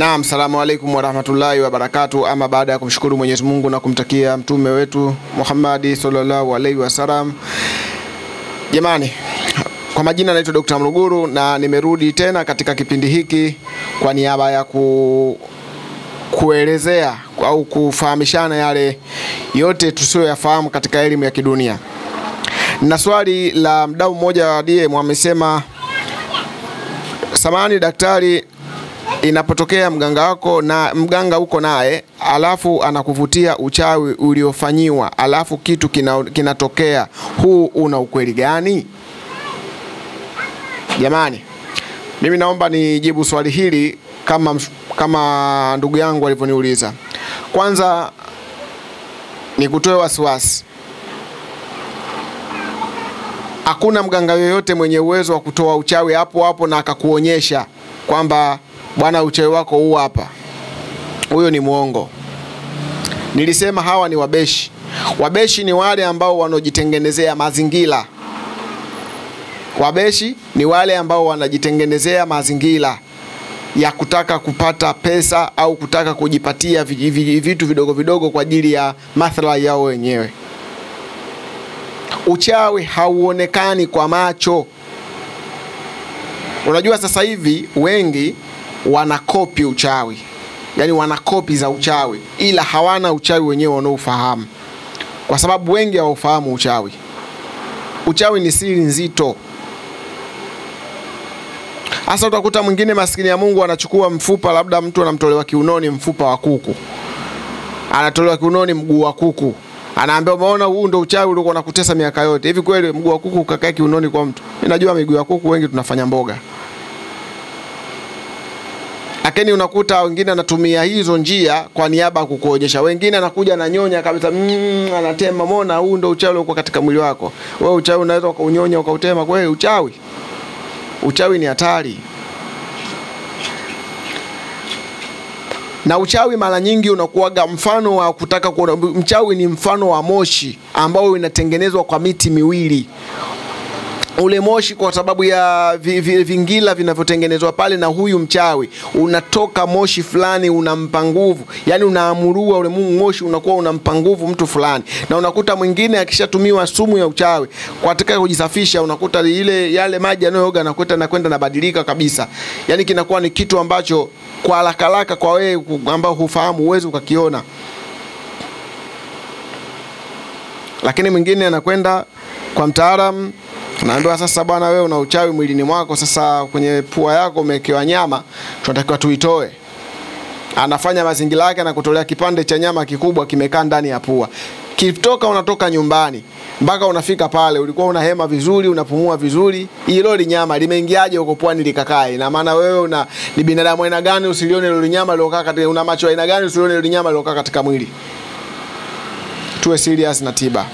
Naam, salamu alaikum warahmatullahi wabarakatu. Ama baada ya kumshukuru Mwenyezi Mungu na kumtakia mtume wetu Muhammadi sallallahu alaihi wasallam, jamani, kwa majina naitwa Dr. Mruguru na nimerudi tena katika kipindi hiki kwa niaba ya ku kuelezea au kufahamishana yale yote tusiyoyafahamu katika elimu ya kidunia. Na swali la mdau mmoja wa DM amesema, samani daktari, inapotokea mganga wako na mganga uko naye alafu anakuvutia uchawi uliofanyiwa alafu kitu kina, kinatokea, huu una ukweli gani? Jamani, mimi naomba nijibu swali hili kama, kama ndugu yangu alivyoniuliza. Kwanza ni kutoe wasiwasi, hakuna mganga yoyote mwenye uwezo wa kutoa uchawi hapo hapo na akakuonyesha kwamba bwana, uchawi wako huu hapa. Huyo ni mwongo. Nilisema hawa ni wabeshi. Wabeshi ni wale ambao wanaojitengenezea mazingira. Wabeshi ni wale ambao wanajitengenezea mazingira ya kutaka kupata pesa au kutaka kujipatia vitu vidogo vidogo kwa ajili ya maslahi yao wenyewe. Uchawi hauonekani kwa macho. Unajua, sasa hivi wengi wanakopi uchawi, yaani wanakopi za uchawi, ila hawana uchawi wenyewe wanaofahamu, kwa sababu wengi hawaufahamu uchawi. Uchawi ni siri nzito. Hasa utakuta mwingine maskini ya Mungu anachukua mfupa, labda mtu anamtolewa kiunoni mfupa wa kuku, anatolewa kiunoni mguu wa kuku, anaambia umeona, huu ndo uchawi uliokuwa unakutesa miaka yote. Hivi kweli mguu wa kuku ukakae kiunoni kwa mtu? Mimi najua miguu ya kuku wengi tunafanya mboga, lakini unakuta wengine anatumia hizo njia kwa niaba ya kukuonyesha. Wengine anakuja ananyonya kabisa, mm, anatema. Mona, huu ndo uchawi uliokuwa katika mwili wako wewe. Uchawi unaweza ukaunyonya ukautema kweli? Uchawi Uchawi ni hatari, na uchawi mara nyingi unakuwaga mfano wa kutaka kuona. Mchawi ni mfano wa moshi ambao inatengenezwa kwa miti miwili. Ule moshi kwa sababu ya vi, vi, vingila vinavyotengenezwa pale na huyu mchawi, unatoka moshi fulani unampa nguvu, yani unaamurua ule moshi unakuwa unampa nguvu mtu fulani, na unakuta mwingine akishatumiwa sumu ya uchawi katika kujisafisha, unakuta ile yale maji yanayooga nakwenda nabadilika kabisa, yani kinakuwa ni kitu ambacho kwa haraka haraka kwa wewe ambao hufahamu uwezo ukakiona, lakini mwingine anakwenda kwa mtaalamu naambiwa sasa, bwana, wewe una uchawi mwilini mwako, sasa kwenye pua yako umewekewa nyama, tunatakiwa tuitoe. Anafanya mazingira yake na kutolea kipande cha nyama kikubwa kimekaa ndani ya pua. Kitoka unatoka nyumbani mpaka unafika pale, ulikuwa una hema vizuri, unapumua vizuri, hilo li nyama limeingiaje huko puani likakae? Na maana wewe una ni binadamu aina gani usilione ile nyama lilokaa katika, una macho aina gani usilione ile nyama lilokaa katika mwili? Tuwe serious na tiba.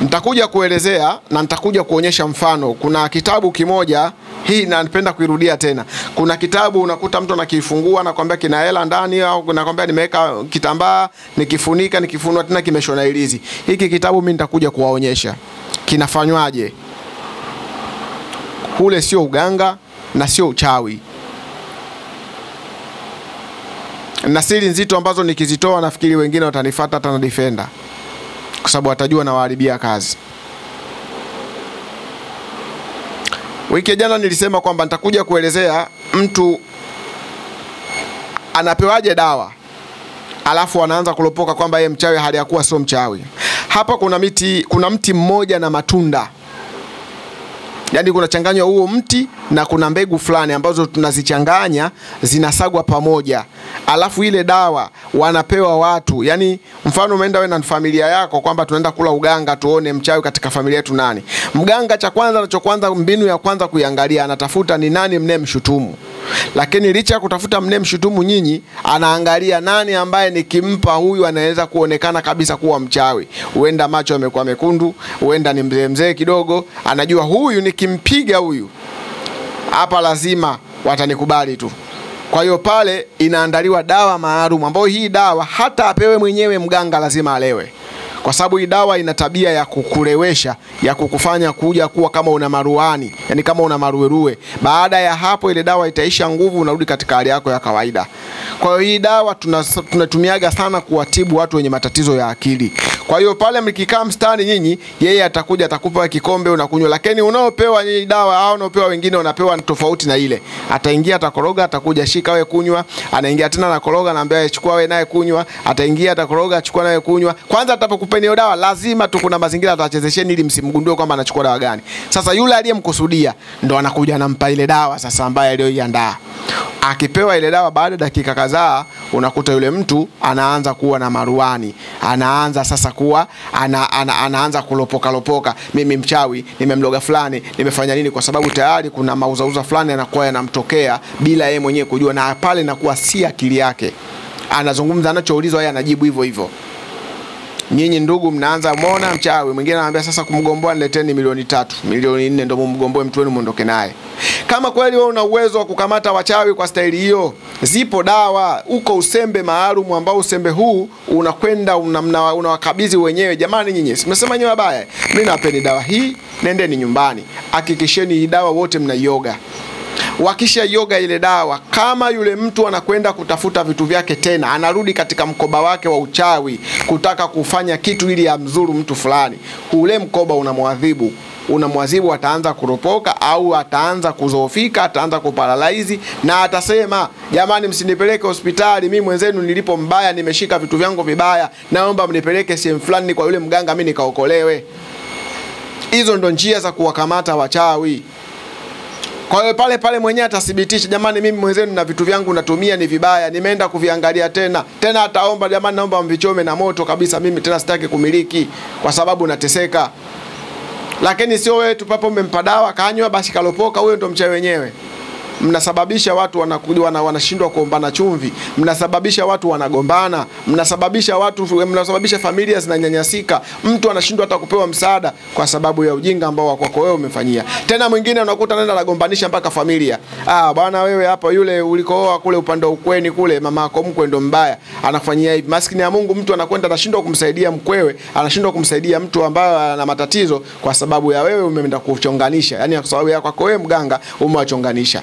Nitakuja kuelezea na nitakuja kuonyesha mfano. Kuna kitabu kimoja hii na napenda kuirudia tena. Kuna kitabu unakuta mtu anakifungua nakwambia kina hela ndani, au nakwambia nimeweka kitambaa nikifunika, nikifunua tena kimeshona ilizi. Hiki kitabu mimi nitakuja kuwaonyesha kinafanywaje. Kule sio uganga na sio uchawi, na siri nzito ambazo nikizitoa nafikiri wengine watanifuata hata na defender kwa sababu watajua na waharibia kazi. Wiki jana nilisema kwamba nitakuja kuelezea mtu anapewaje dawa alafu anaanza kulopoka kwamba yeye mchawi, hali ya kuwa sio mchawi. Hapa kuna miti, kuna mti mmoja na matunda yaani kunachanganywa huo mti na kuna mbegu fulani ambazo tunazichanganya zinasagwa pamoja, alafu ile dawa wanapewa watu. Yani mfano umeenda wewe na familia yako kwamba tunaenda kula uganga, tuone mchawi katika familia yetu nani. Mganga cha kwanza anachokwanza, mbinu ya kwanza kuiangalia, anatafuta ni nani mnaye mshutumu. Lakini licha ya kutafuta mne mshutumu nyinyi, anaangalia nani ambaye nikimpa huyu anaweza kuonekana kabisa kuwa mchawi. Huenda macho yamekuwa mekundu, huenda ni mzee mzee kidogo, anajua huyu nikimpiga huyu hapa lazima watanikubali tu. Kwa hiyo pale inaandaliwa dawa maalum ambayo hii dawa hata apewe mwenyewe mganga lazima alewe, kwa sababu hii dawa ina tabia ya kukulewesha, ya kukufanya kuja kuwa kama una maruani, yani kama una maruerue. Baada ya hapo, ile dawa itaisha nguvu, unarudi katika hali yako ya kawaida. Kwa hiyo hii dawa tunatumiaga sana kuwatibu watu wenye matatizo ya akili. Kwa hiyo pale mkikaa mstari nyinyi, yeye atakuja atakupa kikombe unakunywa, lakini unaopewa hii dawa au unaopewa wengine unapewa tofauti na ile. Ataingia atakoroga, atakuja shika wewe kunywa, anaingia tena anakoroga, anaambia chukua wewe naye kunywa, ataingia atakoroga, chukua nawe kunywa. Kwanza atapokupeni hiyo dawa, lazima tu kuna mazingira atawachezesheni ili msimgundue kwamba anachukua dawa gani. Sasa yule aliyemkusudia ndo anakuja anampa ile dawa sasa ambaye aliyoiandaa akipewa ile dawa, baada ya dakika kadhaa unakuta yule mtu anaanza kuwa na maruani, anaanza sasa kuwa ana, ana, anaanza kulopoka lopoka, mimi mchawi, nimemloga fulani, nimefanya nini, kwa sababu tayari kuna mauzauza fulani yanakuwa yanamtokea bila yeye mwenyewe kujua, na pale inakuwa si akili yake, anazungumza anachoulizwa, yeye anajibu hivyo hivyo. Nyinyi ndugu mnaanza mwona mchawi, mwingine anamwambia sasa, kumgomboa nileteni milioni tatu, milioni nne, ndio mumgomboe mtu wenu muondoke naye. Kama kweli wewe una uwezo wa kukamata wachawi kwa staili hiyo, zipo dawa. Uko usembe maalum ambao usembe huu unakwenda unawakabidhi una wenyewe. Jamani, nyinyi simesema nyewe wabaya, mimi nawapeni dawa hii, nendeni nyumbani, hakikisheni hii dawa wote mnaioga wakisha yoga ile dawa, kama yule mtu anakwenda kutafuta vitu vyake tena, anarudi katika mkoba wake wa uchawi kutaka kufanya kitu ili amzuru mtu fulani, ule mkoba unamwadhibu unamwadhibu, ataanza kuropoka au ataanza kuzoofika, ataanza kuparalaizi na atasema, jamani, msinipeleke hospitali, mimi mwenzenu nilipo mbaya, nimeshika vitu vyangu vibaya, naomba mnipeleke sehemu fulani kwa yule mganga, mimi nikaokolewe. Hizo ndo njia za kuwakamata wachawi. Kwa hiyo pale pale mwenyewe atathibitisha, jamani, mimi mwenzenu na vitu vyangu natumia ni vibaya, nimeenda kuviangalia tena tena, ataomba jamani, naomba mvichome na moto kabisa, mimi tena sitaki kumiliki kwa sababu nateseka. Lakini sio wewe tu papo umempa dawa kanywa, basi kalopoka, huyo ndo mchawi wenyewe. Mnasababisha watu wanakuja wana, wanashindwa kuombana chumvi, mnasababisha watu wanagombana, mnasababisha watu mnasababisha familia zinanyanyasika, mtu anashindwa hata kupewa msaada kwa sababu ya ujinga ambao wako wewe umefanyia. Tena mwingine unakuta nenda anagombanisha mpaka familia. Ah, bwana wewe hapa, yule ulikooa kule upande wa ukweni kule, mama yako mkwe ndo mbaya, anafanyia hivi. Maskini ya Mungu, mtu anakwenda anashindwa kumsaidia mkwewe, anashindwa kumsaidia mtu ambaye ana matatizo kwa sababu ya wewe umeenda kuchonganisha, yani kwa sababu ya kwako wewe mganga umewachonganisha.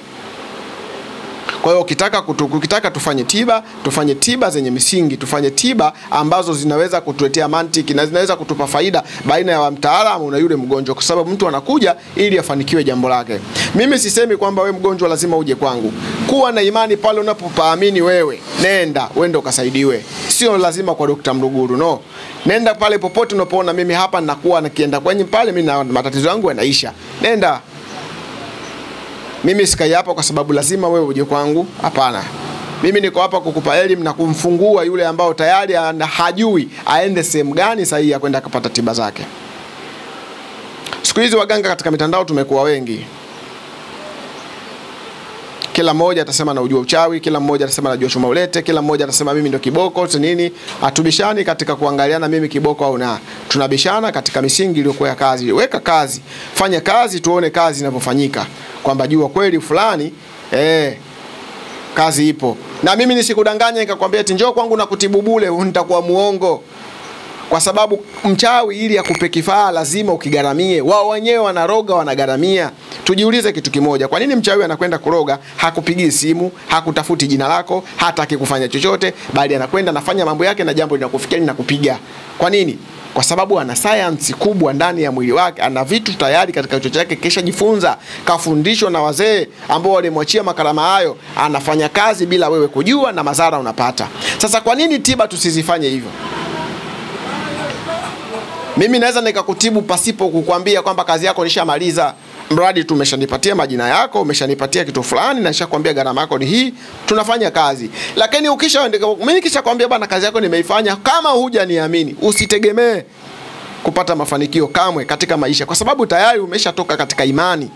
Kwa hiyo ukitaka ukitaka tufanye tiba, tufanye tiba zenye misingi, tufanye tiba ambazo zinaweza kutuletea mantiki na zinaweza kutupa faida baina ya mtaalamu na yule mgonjwa, kwa sababu mtu anakuja ili afanikiwe jambo lake. Mimi sisemi kwamba we mgonjwa lazima uje kwangu. Kuwa na imani pale unapopaamini wewe, nenda wende ukasaidiwe, sio lazima kwa Dr. Mruguru, no. Nenda pale popote unapoona mimi hapa nakuwa nakienda kwenye pale, mimi matatizo yangu yanaisha, nenda mimi sikai hapa kwa sababu lazima wewe uje kwangu. Hapana, mimi niko hapa kukupa elimu na kumfungua yule ambao tayari hajui aende sehemu gani sahihi ya kwenda kupata tiba zake. Siku hizi waganga katika mitandao tumekuwa wengi, kila mmoja atasema anajua uchawi, kila mmoja atasema najua chuma ulete, kila mmoja atasema mimi ndio kiboko tu nini. Hatubishani katika kuangaliana mimi kiboko au na, tunabishana katika misingi iliyokuwa ya kazi. Weka kazi, fanya kazi, tuone kazi inavyofanyika, kwamba jua kweli fulani eh, kazi ipo. Na mimi nisikudanganya nikakwambia eti njoo kwangu na kutibu bure, nitakuwa muongo kwa sababu mchawi ili akupe kifaa lazima ukigaramie. Wao wenyewe wanaroga, wanagaramia. Tujiulize kitu kimoja, kwa nini mchawi anakwenda kuroga? Hakupigii simu, hakutafuti jina lako, hataki kufanya chochote, bali anakwenda anafanya mambo yake na jambo linakufikia linakupiga. Kwa nini? Kwa sababu ana sayansi kubwa ndani ya mwili wake, ana vitu tayari katika kichwa chake, kisha jifunza, kafundishwa na wazee ambao walimwachia makarama hayo, anafanya kazi bila wewe kujua, na madhara unapata. Sasa kwa nini tiba tusizifanye hivyo? Mimi naweza nikakutibu pasipo kukwambia kwamba kazi yako nishamaliza, mradi tu umeshanipatia majina yako, umeshanipatia kitu fulani na nishakwambia gharama yako ni hii, tunafanya kazi. Lakini ukisha mimi nikishakwambia bana, kazi yako nimeifanya, kama hujaniamini, usitegemee kupata mafanikio kamwe katika maisha, kwa sababu tayari umeshatoka katika imani.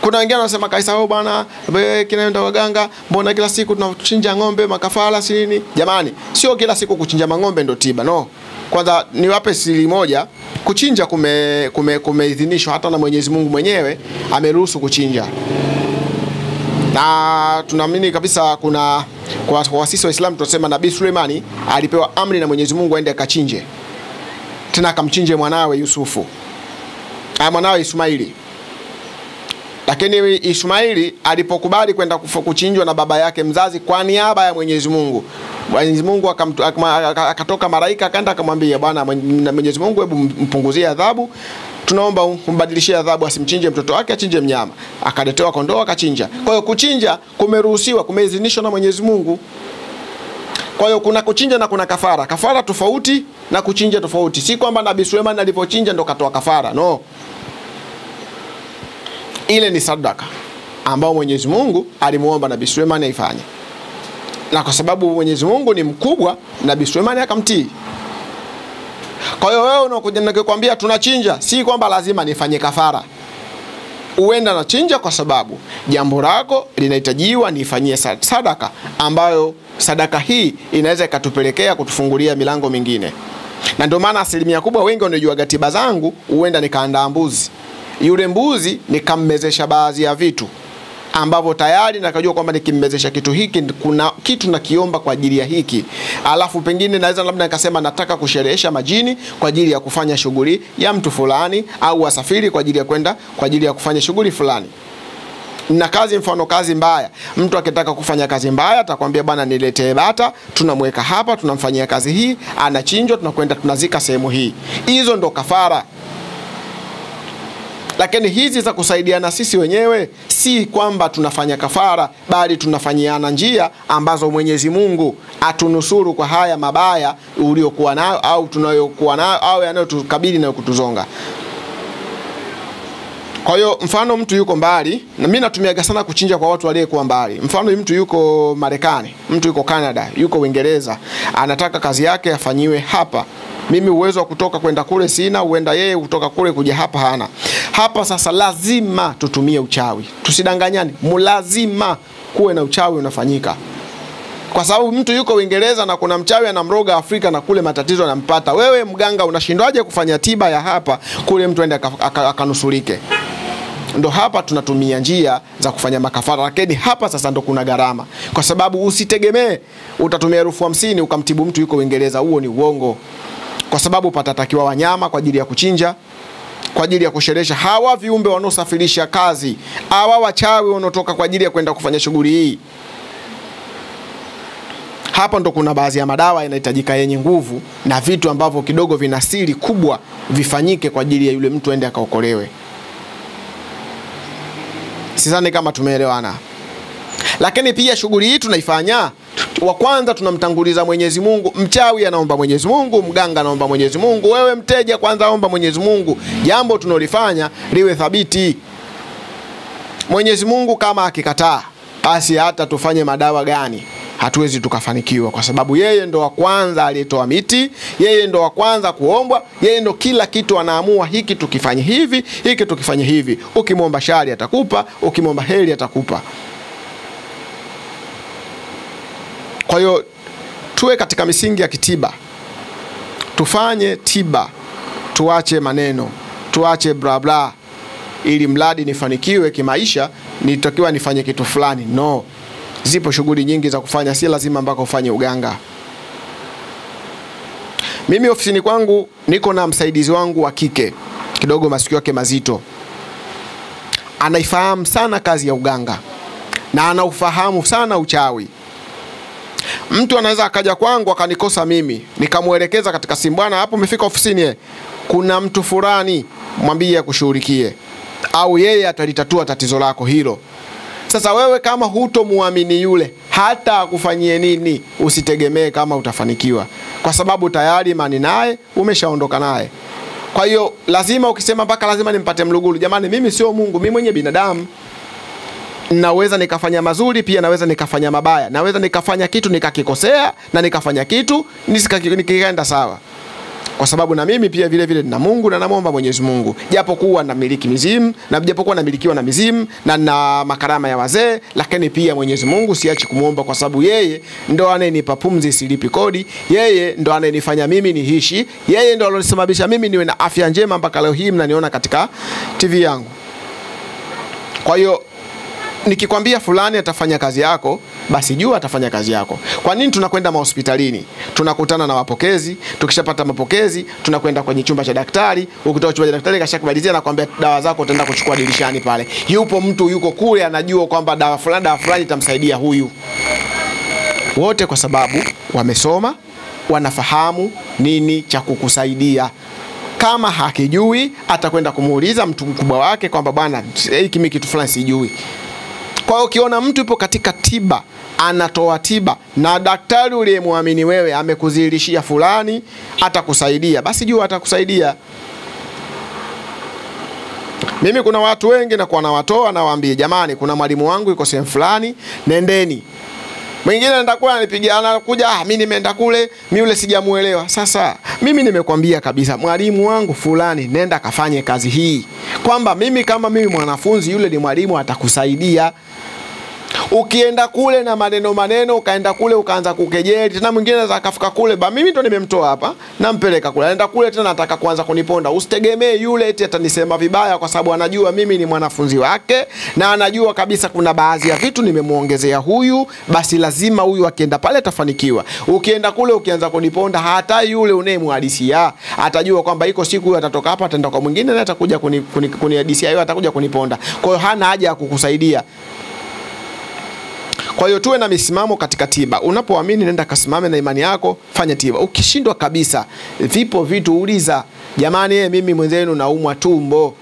Kuna wengine wanasema Kaisa, wewe bwana, wewe kinaenda waganga, mbona kila siku tunachinja ng'ombe makafara si nini? Jamani, sio kila siku kuchinja mang'ombe ndio tiba, no. Kwanza niwape siri moja, kuchinja kume kume kumeidhinishwa hata na Mwenyezi Mungu mwenyewe ameruhusu kuchinja, na tunaamini kabisa kuna kwa, kwa sisi Waislamu tunasema Nabii Suleimani alipewa amri na Mwenyezi Mungu aende akachinje. Tena akamchinje mwanawe Yusufu, ah, mwanawe Ismaili. Lakini Ismaili alipokubali kwenda kuchinjwa na baba yake mzazi kwa niaba ya Mwenyezi Mungu, Mwenyezi Mungu akatoka malaika akaenda akamwambia, bwana Mwenye- Mwenyezi Mungu, hebu mpunguzie adhabu, tunaomba umbadilishie adhabu, asimchinje mtoto wake, achinje mnyama. Akaletewa kondoo akachinja. Kwa hiyo kuchinja kumeruhusiwa, kumeidhinishwa na Mwenyezi Mungu. Kwa hiyo kuna kuchinja na kuna kafara. Kafara tofauti na kuchinja tofauti. Si kwamba Nabii Suleiman alipochinja ndo katoa kafara. No. Ile ni sadaka ambao Mwenyezi Mungu alimuomba Nabii Suleiman aifanye. Na kwa sababu Mwenyezi Mungu ni mkubwa, Nabii Suleimani akamtii. Kwa hiyo wewe unakuja nikikwambia tunachinja, si kwamba lazima nifanye kafara. Uenda nachinja kwa sababu jambo lako linahitajiwa nifanyie sadaka, ambayo sadaka hii inaweza ikatupelekea kutufungulia milango mingine, na ndio maana asilimia kubwa wengi wanajua gatiba zangu, huenda nikaandaa mbuzi, yule mbuzi nikammezesha baadhi ya vitu ambavyo tayari nakajua kwamba nikimmezesha kitu hiki kuna kitu nakiomba kwa ajili ya hiki, alafu pengine naweza labda nikasema nataka kusherehesha majini kwa ajili ya kufanya shughuli ya mtu fulani, au wasafiri kwa ajili ya kwenda kwa ajili ya kufanya shughuli fulani na kazi, mfano kazi mbaya. Mtu akitaka kufanya kazi mbaya atakwambia bwana, niletee bata, tunamweka hapa, tunamfanyia kazi hii, anachinjwa, tunakwenda tunazika sehemu hii. Hizo ndo kafara lakini hizi za kusaidiana sisi wenyewe si kwamba tunafanya kafara, bali tunafanyiana njia ambazo Mwenyezi Mungu atunusuru kwa haya mabaya uliokuwa nayo au tunayokuwa nayo au yanayotukabili na kutuzonga. Kwa hiyo mfano mtu yuko mbali, na mimi natumiaga sana kuchinja kwa watu waliyekuwa mbali. Mfano mtu yuko Marekani, mtu yuko Canada, yuko Uingereza, anataka kazi yake afanyiwe hapa. Mimi uwezo wa kutoka kwenda kule sina, uenda yeye kutoka kule kuja hapa hana. Hapa sasa lazima tutumie uchawi, tusidanganyane, mulazima kuwe na uchawi unafanyika kwa sababu mtu yuko Uingereza na kuna mchawi anamroga Afrika na kule matatizo yanampata. Wewe mganga unashindwaje kufanya tiba ya hapa kule mtu aende aka- aka- akanusurike? Ndo hapa tunatumia njia za kufanya makafara, lakini hapa sasa ndo kuna gharama, kwa sababu usitegemee utatumia elfu hamsini ukamtibu mtu yuko Uingereza. Huo ni uongo, kwa sababu patatakiwa wanyama kwa ajili ya kuchinja kwa ajili ya kusherehesha hawa viumbe wanaosafirisha kazi, hawa wachawi wanaotoka kwa ajili ya kwenda kufanya shughuli hii. Hapa ndo kuna baadhi ya madawa yanahitajika yenye nguvu na vitu ambavyo kidogo vina siri kubwa vifanyike kwa ajili ya yule mtu aende akaokolewe. Sidhani kama tumeelewana. Lakini pia shughuli hii tunaifanya, wa kwanza tunamtanguliza Mwenyezi Mungu. Mchawi anaomba Mwenyezi Mungu, mganga anaomba Mwenyezi Mungu, wewe mteja kwanza omba Mwenyezi Mungu, jambo tunalifanya liwe thabiti. Mwenyezi Mungu kama akikataa, basi hata tufanye madawa gani hatuwezi tukafanikiwa, kwa sababu yeye ndo wa kwanza aliyetoa miti, yeye ndo wa kwanza kuombwa, yeye ndo kila kitu anaamua, hiki tukifanye hivi, hiki tukifanye hivi. Ukimwomba shari atakupa, ukimwomba heri atakupa. Kwa hiyo tuwe katika misingi ya kitiba, tufanye tiba, tuache maneno, tuache bla bla, ili mradi nifanikiwe kimaisha, nitakiwa nifanye kitu fulani. No, zipo shughuli nyingi za kufanya, si lazima mpaka ufanye uganga. Mimi ofisini kwangu niko na msaidizi wangu wa kike, kidogo masikio yake mazito, anaifahamu sana kazi ya uganga. Na anaufahamu sana uchawi. Mtu anaweza akaja kwangu akanikosa mimi, nikamwelekeza katika simu, bwana, hapo umefika ofisini, eh, kuna mtu fulani, mwambie akushughulikie, au yeye atalitatua tatizo lako hilo. Sasa wewe kama hutomwamini yule, hata akufanyie nini, usitegemee kama utafanikiwa, kwa sababu tayari imani naye umeshaondoka naye. Kwa hiyo lazima ukisema mpaka lazima nimpate mlugulu, jamani, mimi sio Mungu, mimi mwenye binadamu naweza nikafanya mazuri pia naweza nikafanya mabaya, naweza nikafanya kitu nikakikosea na nikafanya kitu nikikaenda sawa, kwa sababu na mimi pia vile vile nina Mungu na namwomba Mwenyezi Mungu, japokuwa namiliki mizimu na japokuwa namilikiwa na mizimu na na makarama ya wazee, lakini pia Mwenyezi Mungu siachi kumwomba, kwa sababu yeye ndo anayenipa pumzi, silipi kodi, yeye ndo anayenifanya mimi niishi, yeye ndo alonisababisha mimi niwe na afya njema mpaka leo hii mnaniona katika TV yangu. Kwa hiyo nikikwambia fulani atafanya kazi yako, basi jua atafanya kazi yako. Kwa nini tunakwenda mahospitalini? Tunakutana na wapokezi tukishapata mapokezi tunakwenda kwenye chumba cha daktari. Ukitoka chumba cha daktari kashakumalizia na kwambia dawa zako utaenda kuchukua dirishani pale. Yupo mtu yuko kule anajua kwamba dawa fulani dawa fulani itamsaidia huyu. Wote kwa sababu wamesoma, wanafahamu nini cha kukusaidia kama hakijui atakwenda kumuuliza mtu mkubwa wake kwamba bwana, hiki mimi kitu fulani sijui. Kwa hiyo ukiona mtu yupo katika tiba anatoa tiba na daktari uliyemwamini wewe amekudhihirishia fulani atakusaidia, basi jua atakusaidia. Mimi kuna watu wengi na kwa nawatoa nawaambia, jamani, kuna mwalimu wangu yuko sehemu fulani, nendeni. Mwingine anaenda kule anipiga, anakuja, ah, mimi nimeenda kule, mimi yule sijamuelewa. Sasa mimi nimekwambia kabisa, mwalimu wangu fulani, nenda kafanye kazi hii, kwamba mimi kama mimi mwanafunzi, yule ni mwalimu, atakusaidia. Ukienda kule na maneno maneno, ukaenda kule ukaanza kukejeli, tena mwingine anaweza akafika kule, ba mimi ndo nimemtoa hapa, nampeleka kule, anaenda kule tena nataka kuanza kuniponda. Usitegemee yule eti atanisema vibaya, kwa sababu anajua mimi ni mwanafunzi wake na anajua kabisa kuna baadhi ya vitu nimemuongezea huyu, basi lazima huyu akienda pale atafanikiwa. Ukienda kule ukianza kuniponda, hata yule unayemhadisia atajua kwamba iko siku huyu atatoka hapa, ataenda kwa mwingine na atakuja kunihadisia kuni, kuni, kuni hiyo, atakuja kuniponda. Kwa hiyo hana haja ya kukusaidia. Kwa hiyo tuwe na misimamo katika tiba. Unapoamini nenda kasimame na imani yako, fanya tiba. Ukishindwa kabisa, vipo vitu uliza, jamani, eh, mimi mwenzenu naumwa tumbo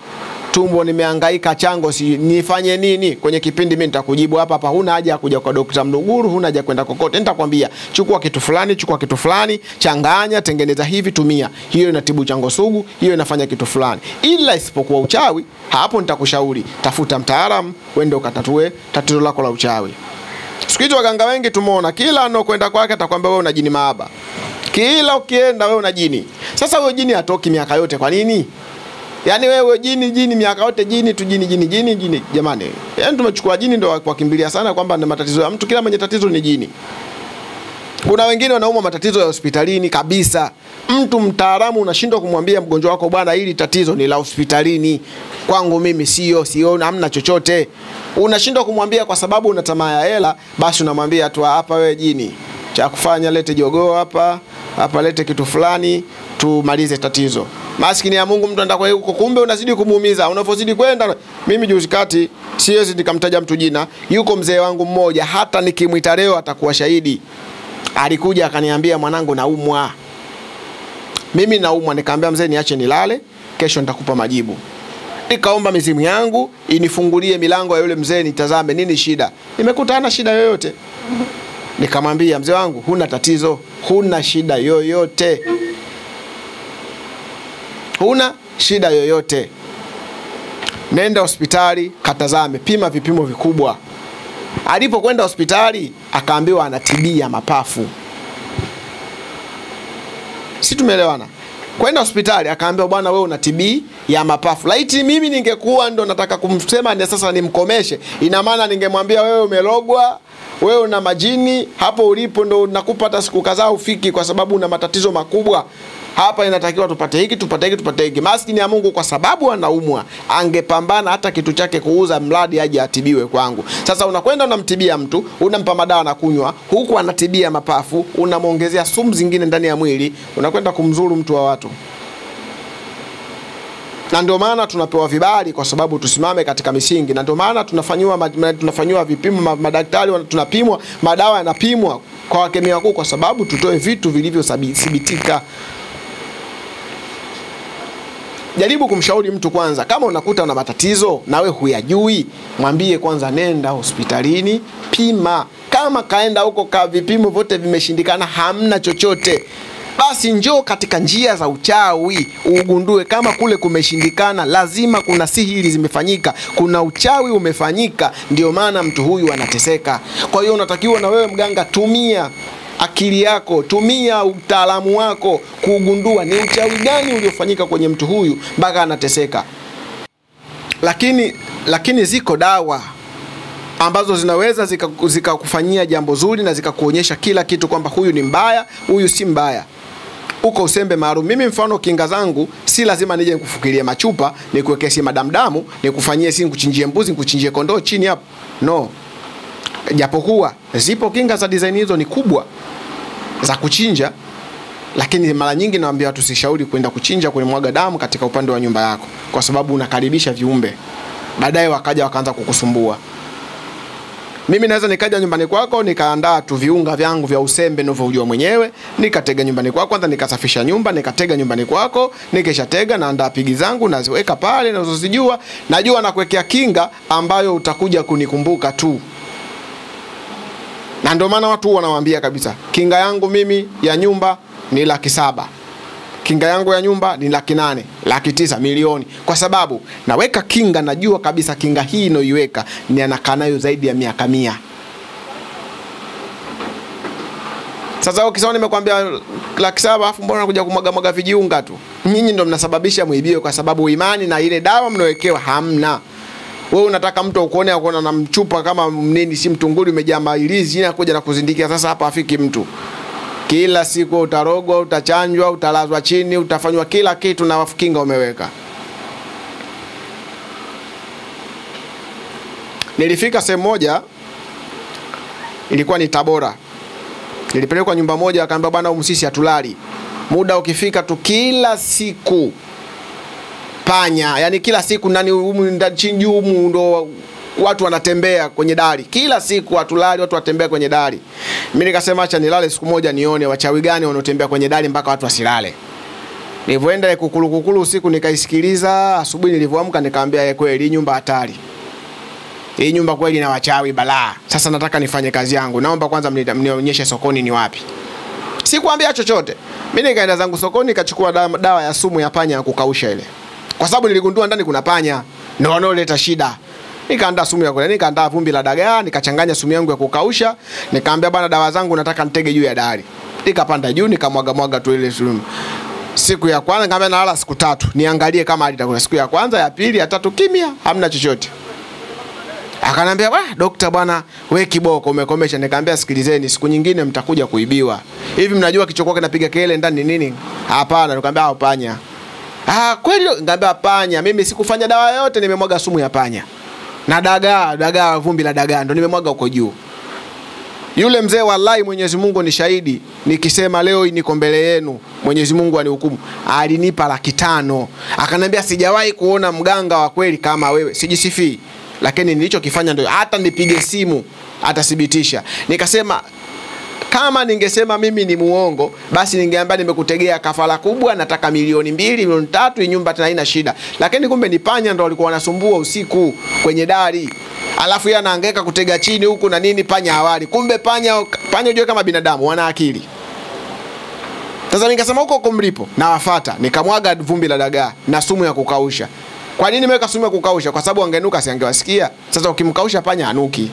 tumbo nimehangaika chango, si nifanye nini? Kwenye kipindi mimi nitakujibu hapa hapa. Huna haja ya kuja kwa Dr. Mduguru, huna haja kwenda kokote. Nitakwambia chukua kitu fulani, chukua kitu fulani, changanya, tengeneza hivi, tumia. Hiyo inatibu chango sugu, hiyo inafanya kitu fulani. Ila isipokuwa uchawi, hapo nitakushauri tafuta mtaalamu, wende ukatatue tatizo lako la uchawi. Siku hizi waganga wengi tumeona kila anaokwenda kwake atakwambia wewe una jini maaba. Kila ukienda wewe una jini. Sasa wewe jini hatoki miaka yote kwa nini? Yaani wewe jini jini miaka yote jini tu jini jini jini jini jamani. Yaani tumechukua jini ndio wakimbilia sana kwamba na matatizo ya mtu kila mwenye tatizo ni jini. Kuna wengine wanaumwa matatizo ya hospitalini kabisa. Mtu mtaalamu unashindwa kumwambia mgonjwa wako bwana, hili tatizo ni la hospitalini. Kwangu mimi sio, siona hamna chochote. Unashindwa kumwambia kwa sababu una tamaa ya hela, basi unamwambia tu hapa, wewe jini, cha kufanya lete jogoo hapa, hapa lete kitu fulani, tumalize tatizo. Maskini ya Mungu, mtu anataka huko, kumbe unazidi kumuumiza. Unapozidi kwenda, mimi juzi kati, siwezi nikamtaja mtu jina, yuko mzee wangu mmoja, hata nikimwita leo atakuwa shahidi. Alikuja akaniambia, mwanangu, naumwa mimi naumwa. Nikamwambia mzee, niache nilale, kesho nitakupa majibu. Nikaomba mizimu yangu inifungulie milango ya yule mzee, nitazame nini shida. Nimekuta hana shida yoyote. Nikamwambia mzee wangu, huna tatizo, huna shida yoyote, huna shida yoyote. Nenda hospitali katazame, pima vipimo vikubwa. Alipokwenda hospitali akaambiwa ana TB ya mapafu. Si tumeelewana? Kwenda hospitali akaambiwa, bwana, wewe una TB ya mapafu. Laiti mimi ningekuwa ndo nataka kumsema ni sasa nimkomeshe, ina maana ningemwambia wewe umelogwa, wewe una majini hapo ulipo, ndo nakupa hata siku kadhaa ufiki, kwa sababu una matatizo makubwa hapa. Inatakiwa tupate hiki tupate hiki tupate hiki. Maskini ya Mungu, kwa sababu anaumwa, angepambana hata kitu chake kuuza, mradi aje atibiwe kwangu. Sasa unakwenda unamtibia mtu, unampa madawa na kunywa, huku anatibia mapafu, unamwongezea sumu zingine ndani ya mwili, unakwenda kumzuru mtu wa watu na ndio maana tunapewa vibali kwa sababu tusimame katika misingi, na ndio maana tunafanyiwa tunafanyiwa vipimo, madaktari tunapimwa, madawa yanapimwa kwa wakemia wakuu, kwa sababu tutoe vitu vilivyothibitika. Jaribu kumshauri mtu kwanza, kama unakuta una matatizo nawe huyajui, mwambie kwanza, nenda hospitalini, pima. Kama kaenda huko ka vipimo vyote vimeshindikana, hamna chochote basi njoo katika njia za uchawi ugundue kama kule kumeshindikana, lazima kuna sihiri zimefanyika, kuna uchawi umefanyika, ndio maana mtu huyu anateseka. Kwa hiyo unatakiwa na wewe mganga, tumia akili yako, tumia utaalamu wako kugundua ni uchawi gani uliofanyika kwenye mtu huyu mpaka anateseka. Lakini lakini ziko dawa ambazo zinaweza zikakufanyia zika jambo zuri na zikakuonyesha kila kitu kwamba huyu ni mbaya, huyu si mbaya. uko usembe maalum. Mimi mfano kinga zangu si lazima nije nikufukilie machupa, nikuwekee si madamdamu, nikufanyie si nikuchinjie mbuzi, nikuchinjie kondoo chini hapo. No. Japokuwa zipo kinga za design hizo ni kubwa za kuchinja, lakini mara nyingi nawaambia watu sishauri kwenda kuchinja kwenye mwaga damu katika upande wa nyumba yako, kwa sababu unakaribisha viumbe, baadaye wakaja wakaanza kukusumbua. Mimi naweza nikaja nyumbani kwako nikaandaa tu viunga vyangu vya usembe ninavyojua mwenyewe, nikatega nyumbani kwako, kwanza nikasafisha nyumba, nikatega nyumbani kwako, nikishatega naandaa pigi zangu naziweka pale nazozijua, najua nakuwekea kinga ambayo utakuja kunikumbuka tu na ndio maana watu wanawaambia kabisa, kinga yangu mimi ya nyumba ni laki saba, kinga yangu ya nyumba ni laki nane, laki tisa, milioni, kwa sababu naweka kinga, najua kabisa kinga hii inayoiweka ni anakaa nayo zaidi ya miaka mia. Sasa ukisema nimekwambia laki saba afu mbona nakuja kumwaga mwaga vijiunga tu? Nyinyi ndio mnasababisha mwibiwe, kwa sababu imani na ile dawa mnawekewa hamna. Wewe unataka mtu ukuone akuona na mchupa kama nini, si mtunguli umejaa mailizi, inakuja na kuzindikia. Sasa hapa afiki mtu, kila siku utarogwa, utachanjwa, utalazwa chini, utafanywa kila kitu na wafukinga umeweka. Nilifika sehemu moja, ilikuwa ni Tabora, nilipelekwa nyumba moja, akaambia bwana, umsisi sisi hatulali, muda ukifika tu kila siku panya. Yani kila siku ndani humu chini humu ndo watu wanatembea kwenye dari. Kila siku watulali watu watembea kwenye dari. Mimi nikasema acha nilale siku moja nione wachawi gani wanaotembea kwenye dari mpaka watu wasilale. Nilivyoenda kukulu kukulu usiku nikaisikiliza asubuhi nilivyoamka nikaambia "Eh, kweli nyumba hatari. Hii nyumba kweli na wachawi balaa. Sasa nataka nifanye kazi yangu. Naomba kwanza mnionyeshe sokoni ni wapi. Sikuambia chochote. Mimi nikaenda zangu sokoni nikachukua dawa ya sumu ya panya ya kukausha ile kwa sababu niligundua ndani kuna panya ndio wanaoleta shida. Nikaandaa sumu ya kule, nikaandaa vumbi la dagaa, nikachanganya sumu yangu ya kukausha, nikaambia bwana, dawa zangu nataka nitege juu ya dari. Nikapanda juu, nikamwaga mwaga tu ile sumu. Siku ya kwanza nikamwambia nalala siku tatu, niangalie kama alitakuwa. Siku ya kwanza, ya pili, ya tatu, kimya, hamna chochote. Akanambia bwana dokta, bwana we kiboko umekomesha. Nikamwambia sikilizeni, siku nyingine mtakuja kuibiwa. Hivi mnajua kichokoa kinapiga kelele ndani nini? Hapana. Nikamwambia hao panya. Ah, kweli? Ngambia panya. Mimi sikufanya dawa yote, nimemwaga sumu ya panya na dagaa, dagaa, vumbi la dagaa ndo nimemwaga huko juu. Yule mzee wallahi, Mwenyezi Mungu ni shahidi, nikisema leo hii niko mbele yenu, Mwenyezi Mungu anihukumu. Alinipa laki tano, akanambia sijawahi kuona mganga wa kweli kama wewe. Sijisifii, lakini nilichokifanya ndio, hata nipige simu atathibitisha. Nikasema kama ningesema mimi ni muongo, basi ningeambia nimekutegea kafara kubwa, nataka milioni mbili, milioni tatu, nyumba tena haina shida. Lakini kumbe ni panya ndo walikuwa wanasumbua usiku kwenye dari, alafu yeye anahangaika kutega chini huku na nini, panya hawali. Kumbe panya panya, ujue kama binadamu wana akili. Sasa nikasema huko huko mlipo, nawafata, nikamwaga vumbi la dagaa na sumu ya kukausha. Kwa nini nimeweka sumu ya kukausha? Kwa sababu angenuka si angewasikia. Sasa ukimkausha panya anuki.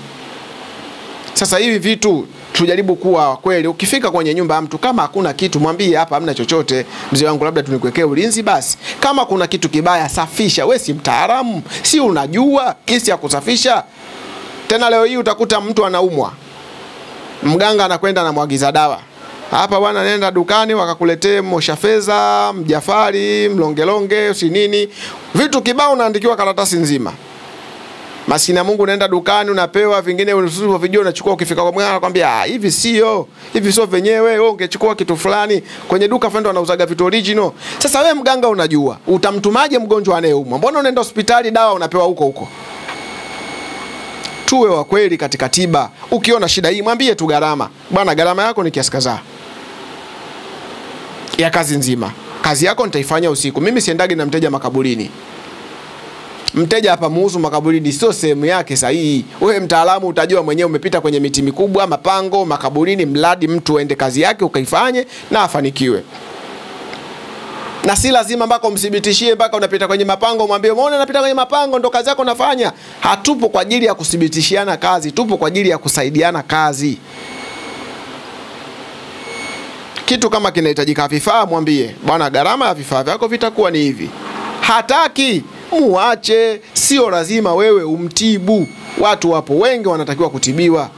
Sasa hivi vitu tujaribu kuwa kweli. Ukifika kwenye nyumba ya mtu, kama hakuna kitu, mwambie hapa hamna chochote, mzee wangu, labda tunikuwekee ulinzi basi. Kama kuna kitu kibaya, safisha. We si mtaalamu, si unajua kisi ya kusafisha? Tena leo hii utakuta mtu anaumwa, mganga anakwenda anamwagiza dawa hapa bwana, nenda dukani wakakuletee mosha fedha, mjafari, mlongelonge, si nini, vitu kibao, unaandikiwa karatasi nzima. Maskini ya Mungu, unaenda dukani unapewa vingine usivyovijua, unachukua. Ukifika kwa mganga ah, hivi sio hivi, sio venyewe. Wewe ungechukua kitu fulani kwenye duka fulani, wanauzaga vitu original. Sasa wewe mganga unajua, utamtumaje mgonjwa anayeumwa? Mbona unaenda hospitali dawa unapewa huko huko? Tuwe wa kweli katika tiba. Ukiona shida hii, mwambie tu gharama, bwana, gharama yako ni kiasi kadhaa ya kazi nzima. Kazi yako nitaifanya usiku. Mimi siendagi na mteja makaburini mteja hapa muuzu makaburini sio sehemu yake sahihi. Wewe mtaalamu utajua mwenyewe, umepita kwenye miti mikubwa, mapango, makaburini, mradi mtu aende kazi yake ukaifanye na afanikiwe. Na si lazima mpaka umthibitishie mpaka unapita kwenye mapango mwambie, umeona napita kwenye mapango ndo kazi yako unafanya. Hatupo kwa ajili ya kuthibitishiana kazi, tupo kwa ajili ya kusaidiana kazi. Kitu kama kinahitajika vifaa, mwambie bwana, gharama ya vifaa vyako vitakuwa ni hivi. Hataki muache, sio lazima wewe umtibu. Watu wapo wengi wanatakiwa kutibiwa.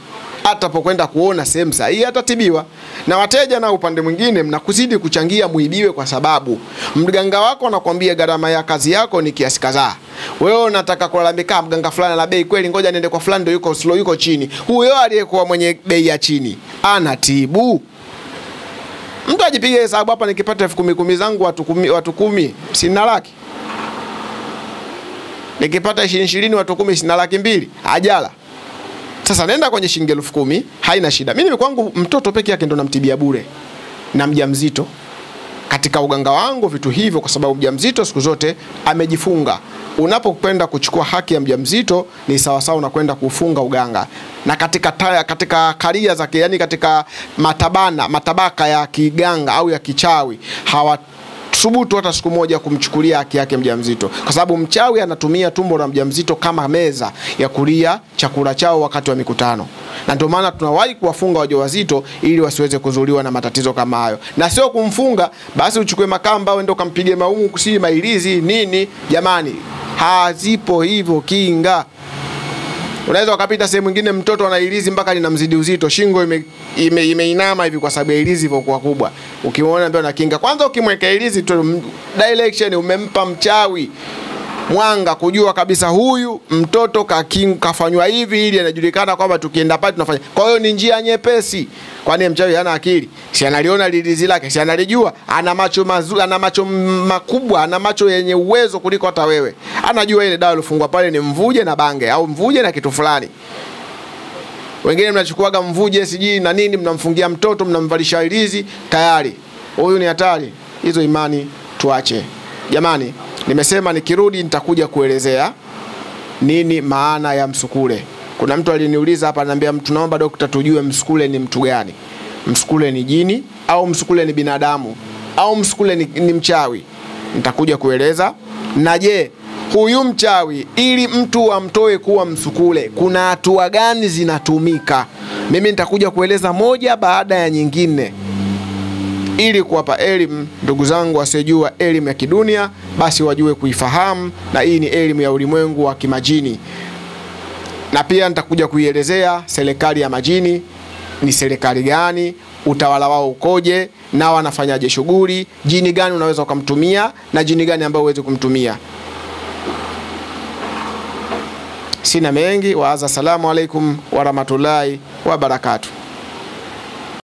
atapokwenda kuona sehemu sahihi atatibiwa. Na wateja na upande mwingine mnakuzidi kuchangia muibiwe, kwa sababu mganga wako anakwambia gharama ya kazi yako ni kiasi kadhaa. Wewe unataka kulalamika mganga fulani la bei kweli, ngoja niende kwa fulani, ndio yuko slow, yuko chini. Huyo aliyekuwa mwenye bei ya chini anatibu. Mtu ajipige hesabu hapa, nikipata elfu kumi kumi zangu watu kumi, watu kumi sina laki nikipata ishirini ishirini watu kumi sina laki mbili ajala. Sasa nenda kwenye shilingi elfu kumi haina shida. Mimi kwangu mtoto peke yake ndo namtibia bure na mjamzito katika uganga wangu vitu hivyo, kwa sababu mjamzito siku zote amejifunga. Unapokwenda kuchukua haki ya mjamzito ni sawasawa unakwenda kufunga uganga, na katika taya, katika karia za yani, katika matabana matabaka ya kiganga au ya kichawi hawa thubutu hata siku moja kumchukulia haki yake mjamzito, kwa sababu mchawi anatumia tumbo la mjamzito kama meza ya kulia chakula chao wakati wa mikutano, na ndio maana tunawahi kuwafunga wajawazito ili wasiweze kuzuliwa na matatizo kama hayo, na sio kumfunga basi uchukue makamba uende ukampige maumu kusii mailizi nini. Jamani, hazipo hivyo kinga. Unaweza ukapita sehemu nyingine mtoto ana ilizi mpaka linamzidi uzito, shingo imeinama ime, ime, hivi kwa sababu ya ilizi ilivyokuwa kubwa. Ukimwona mbona na kinga. Kwanza, ukimweka ilizi tu direction, umempa mchawi mwanga kujua kabisa huyu mtoto kaking, kafanywa hivi ili anajulikana kwamba tukienda pale tunafanya. Kwa hiyo ni njia nyepesi, kwani mchawi hana akili? Si analiona lilizi lake, si analijua? Ana macho mazuri, ana macho makubwa, ana macho yenye uwezo kuliko hata wewe. Anajua ile dawa iliyofungwa pale ni mvuje na bange au mvuje na kitu fulani. Wengine mnachukuaga mvuje sijui na nini, mnamfungia mtoto, mnamvalisha ilizi, tayari huyu ni hatari. Hizo imani tuache jamani. Nimesema nikirudi nitakuja kuelezea nini maana ya msukule. Kuna mtu aliniuliza hapa, ananiambia tunaomba dokta, tujue msukule ni mtu gani? Msukule ni jini au msukule ni binadamu au msukule ni, ni mchawi? Nitakuja kueleza. Na je, huyu mchawi ili mtu amtoe kuwa msukule kuna hatua gani zinatumika? Mimi nitakuja kueleza moja baada ya nyingine ili kuwapa elimu ndugu zangu wasiojua elimu ya kidunia, basi wajue kuifahamu, na hii ni elimu ya ulimwengu wa kimajini. Na pia nitakuja kuielezea serikali ya majini ni serikali gani, utawala wao ukoje, na wanafanyaje shughuli, jini gani unaweza ukamtumia na jini gani ambayo huwezi kumtumia. Sina mengi, waaza. Assalamu alaikum warahmatullahi wabarakatuh.